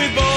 we both